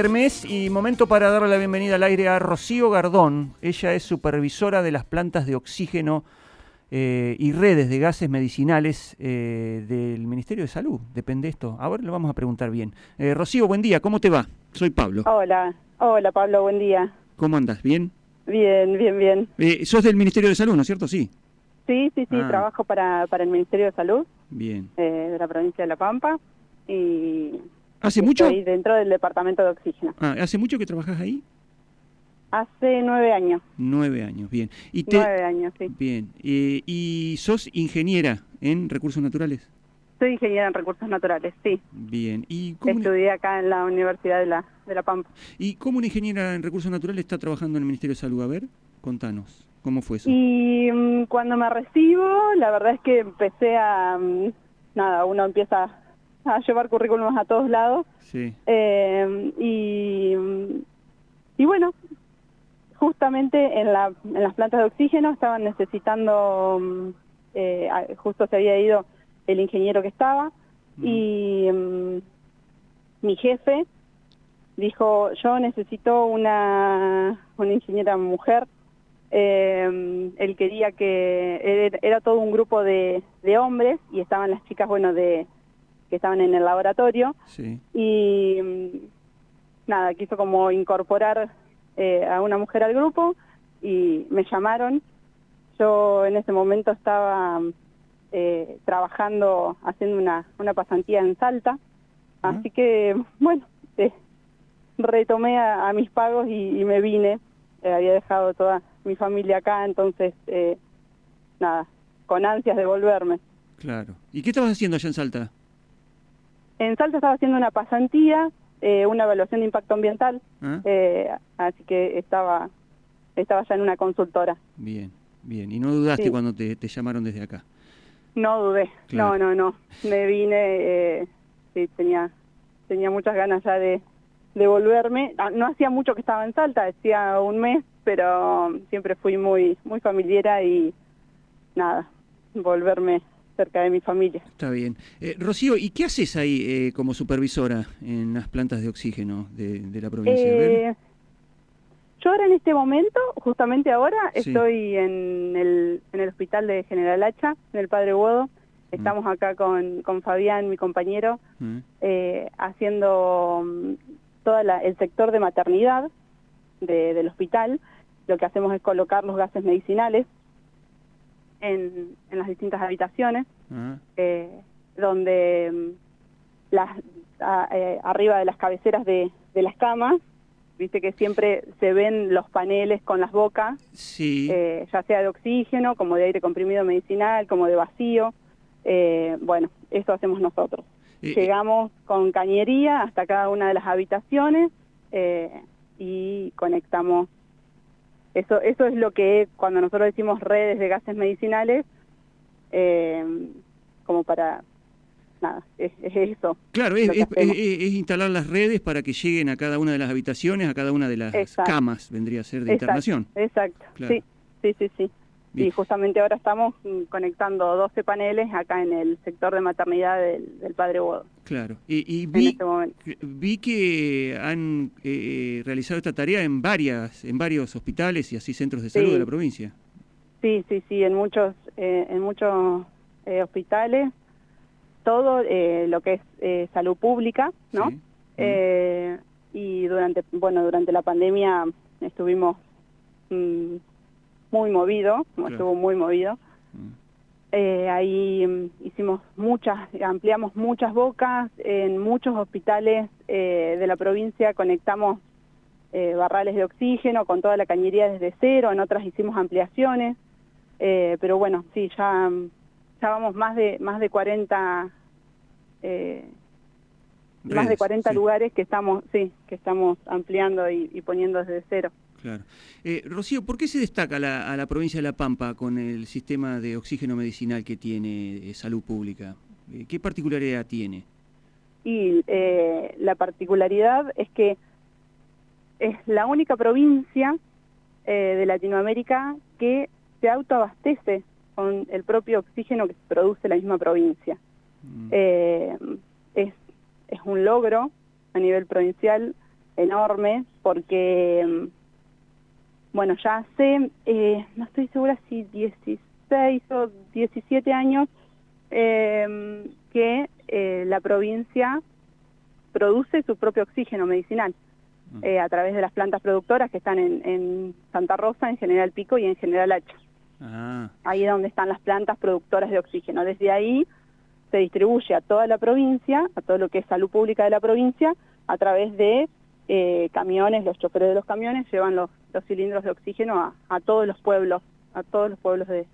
Kermés y momento para darle la bienvenida al aire a Rocío Gardón. Ella es supervisora de las plantas de oxígeno eh, y redes de gases medicinales eh, del Ministerio de Salud. Depende esto. Ahora le vamos a preguntar bien. Eh, Rocío, buen día. ¿Cómo te va? Soy Pablo. Hola, hola Pablo, buen día. ¿Cómo andas? ¿Bien? Bien, bien, bien. Eh, sos del Ministerio de Salud, ¿no es cierto? Sí. Sí, sí, sí, Ah. trabajo para, para el Ministerio de Salud Bien. de la provincia de La Pampa y ¿Hace mucho? estoy dentro del departamento de oxígeno. Ah, ¿Hace mucho que trabajas ahí? Hace nueve años, Nueve años, bien. Y te... nueve años, sí. Bien. Eh, ¿Y sos ingeniera en recursos naturales? Soy ingeniera en recursos naturales, sí. Bien. ¿Y cómo, una, Estudié acá en la Universidad de La, de la Pampa. ¿Y cómo una ingeniera en recursos naturales está trabajando en el Ministerio de Salud? A ver, contanos. ¿Cómo fue eso? Y mm, cuando me recibo, la verdad es que empecé a... mm, nada, uno empieza a llevar currículums a todos lados. Sí. Eh, y, y bueno, justamente en, la, en las plantas de oxígeno estaban necesitando, eh, justo se había ido el ingeniero que estaba y mm, mi jefe dijo, yo necesito una, una ingeniera mujer. Eh, él quería que era, era todo un grupo de, de hombres y estaban las chicas, bueno, de que estaban en el laboratorio Sí. y mm, nada, quiso como incorporar eh, a una mujer al grupo y me llamaron. Yo en ese momento estaba eh, trabajando, haciendo una, una pasantía en Salta, Ah. así que bueno, eh, retomé a, a mis pagos y, y me vine. Eh, había dejado toda mi familia acá, entonces eh, nada, con ansias de volverme. Claro. ¿Y qué estabas haciendo allá en Salta? En Salta estaba haciendo una pasantía, eh, una evaluación de impacto ambiental, ¿Ah? eh, así que estaba estaba ya en una consultora. Bien, bien. ¿Y no dudaste Sí. cuando te, te llamaron desde acá? No dudé, Claro. no, no, no. Me vine, eh, sí, tenía tenía muchas ganas ya de, de volverme. Ah, No hacía mucho que estaba en Salta, decía un mes, pero siempre fui muy muy familiera y nada, volverme cerca de mi familia. Está bien. Eh, Rocío, ¿y qué haces ahí eh, como supervisora en las plantas de oxígeno de, de la provincia? Eh, yo ahora en este momento, justamente ahora, Sí. estoy en el, en el hospital de General Hacha, en el Padre Bodo. Estamos acá con, con Fabián, mi compañero, ¿Eh? eh, haciendo mm, todo el sector de maternidad de- del hospital. Lo que hacemos es colocar los gases medicinales en, en las distintas habitaciones eh, donde mm, las, a- eh, arriba de las cabeceras de, de las camas, viste que siempre se ven los paneles con las bocas, sí. eh, ya sea de oxígeno, como de aire comprimido medicinal, como de vacío. Eh, bueno, eso hacemos nosotros. Llegamos con cañería hasta cada una de las habitaciones eh, y conectamos. Eso, eso es lo que cuando nosotros decimos redes de gases medicinales, eh, como para nada, es, es eso. Claro, es, es- hacemos. es- es instalar las redes para que lleguen a cada una de las habitaciones, a cada una de las Exacto. camas, vendría a ser de Exacto, internación. Exacto, Claro. sí, sí, sí, sí. Bien. Y justamente ahora estamos mm, conectando 12 paneles acá en el sector de maternidad del, del Padre Bodo, Claro. Y, vi, este vi que han eh, realizado esta tarea en varias, en varios hospitales y así centros de salud Sí. de la provincia. Sí, sí, sí, en muchos, eh, en muchos eh, hospitales, todo eh, lo que es eh, salud pública, ¿no? Sí. Mm. Eh, y durante, bueno, durante la pandemia estuvimos mm, muy movido, Claro. estuvo muy movido. Mm. Eh, ahí mm, hicimos muchas, ampliamos muchas bocas, en muchos hospitales eh, de la provincia conectamos eh, barrales de oxígeno con toda la cañería desde cero, en otras hicimos ampliaciones, eh, pero bueno, sí, ya, mm, ya vamos más de, más de 40, eh, más de Redes, 40 sí. lugares que estamos, sí, que estamos ampliando y, y poniendo desde cero. Claro. Eh, Rocío, ¿por qué se destaca la- a la provincia de La Pampa con el sistema de oxígeno medicinal que tiene eh, salud pública? Eh, ¿Qué particularidad tiene? Y eh, la particularidad es que es la única provincia de Latinoamérica que se autoabastece con el propio oxígeno que produce la misma provincia. Mm. Es, es un logro a nivel provincial enorme porque, mm, bueno, ya hace, eh, no estoy segura si 16 o 17 años eh, que eh, la provincia produce su propio oxígeno medicinal mm. a través de las plantas productoras que están en, en, Santa Rosa, en General Pico y en General Hacha. Ah. Ahí es donde están las plantas productoras de oxígeno. Desde ahí se distribuye a toda la provincia, a todo lo que es salud pública de la provincia, a través de eh, camiones, los choferes de los camiones llevan los, cilindros de oxígeno a, todos los pueblos, a todos los pueblos de,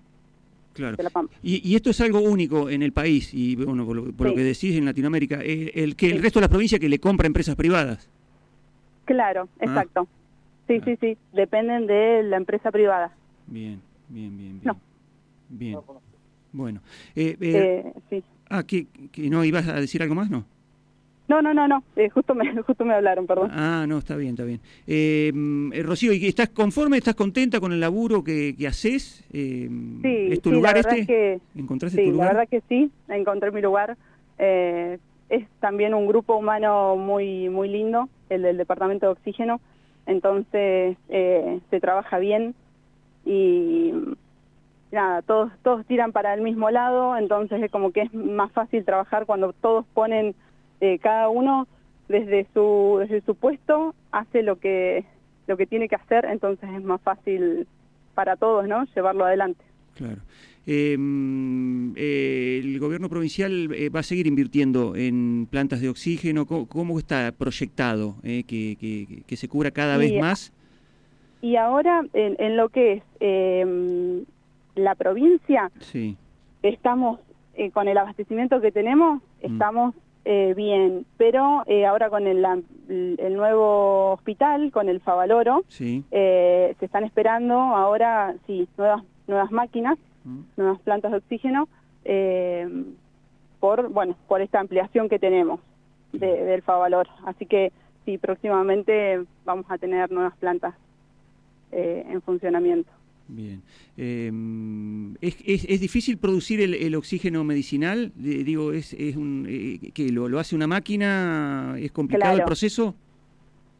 La Pampa. Y, esto es algo único en el país, y bueno, por lo, que decís en Latinoamérica, eh, el que el resto de las provincias que le compra empresas privadas. Claro, ah. exacto. Sí, sí, sí, dependen de la empresa privada. Bien, bien, bien, bien. No. Bien. Bueno. Eh, eh, sí. Ah, ¿que, ¿que no ibas a decir algo más, no? No, no, no, no, eh, justo, me, justo me hablaron, perdón. Ah, no, está bien, está bien. Eh, eh Rocío, ¿y estás conforme, estás contenta con el laburo que, que haces? Eh, sí, ¿Es tu lugar este? Que, ¿Encontraste sí, tu lugar? la verdad que sí, encontré mi lugar. Eh, es también un grupo humano muy, muy lindo, el del Departamento de Oxígeno, entonces eh, se trabaja bien y nada, todos, todos tiran para el mismo lado, entonces es como que es más fácil trabajar cuando todos ponen eh, cada uno desde su desde su puesto hace lo que lo que tiene que hacer entonces es más fácil para todos no llevarlo adelante. Claro. Em, eh, el gobierno provincial eh, va a seguir invirtiendo en plantas de oxígeno cómo, está proyectado que, que, que, se cubra cada vez más y ahora en, en lo que es em, la provincia sí. estamos con el abastecimiento que tenemos mm. estamos eh, bien, pero eh, ahora con el, el, nuevo hospital, con el Favaloro, eh, se están esperando ahora, sí, nuevas, nuevas máquinas, mm. nuevas plantas de oxígeno, por, bueno, por esta ampliación que tenemos del Favalor. Así que sí, próximamente vamos a tener nuevas plantas en funcionamiento. Bien. Em, ¿es, es, difícil producir el, oxígeno medicinal? digo, ¿es, es un, eh, que lo, lo, hace una máquina? ¿Es complicado el proceso?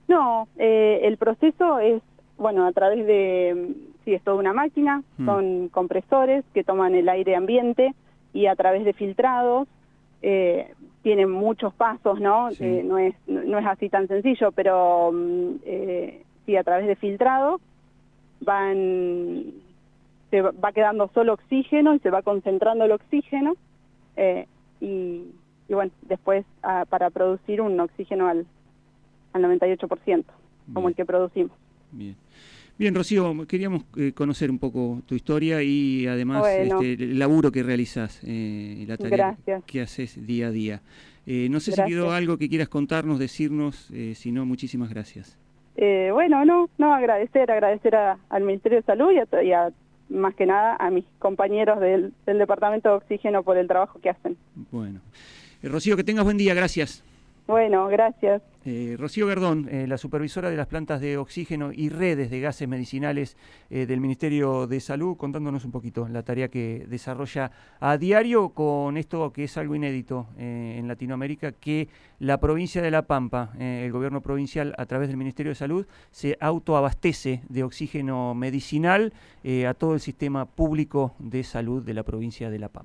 No, eh, el proceso es, bueno, a través de, sí, es toda una máquina, mm. son compresores que toman el aire ambiente y a través de filtrados, eh, tienen muchos pasos, ¿no? no, es, no es así tan sencillo, pero mm, sí, a través de filtrado van se va quedando solo oxígeno y se va concentrando el oxígeno eh, y, bueno, después ah, para producir un oxígeno al, al 98%, como el que producimos. Bien. Bien, Rocío, queríamos eh, conocer un poco tu historia y además este, el laburo que realizas, eh, la tarea que haces día a día. Eh, no sé si quedó algo que quieras contarnos, decirnos, si no, muchísimas gracias. Eh, bueno, no, no, agradecer, agradecer al Ministerio de Salud y a, más que nada a mis compañeros del, del, Departamento de Oxígeno por el trabajo que hacen. Bueno. Eh, Rocío, que tengas buen día, gracias. Bueno, gracias. Eh, Rocío Gardón, eh, la supervisora de las plantas de oxígeno y redes de gases medicinales eh, del Ministerio de Salud, contándonos un poquito la tarea que desarrolla a diario con esto que es algo inédito en Latinoamérica, que la provincia de La Pampa, el gobierno provincial a través del Ministerio de Salud, se autoabastece de oxígeno medicinal a todo el sistema público de salud de la provincia de La Pampa.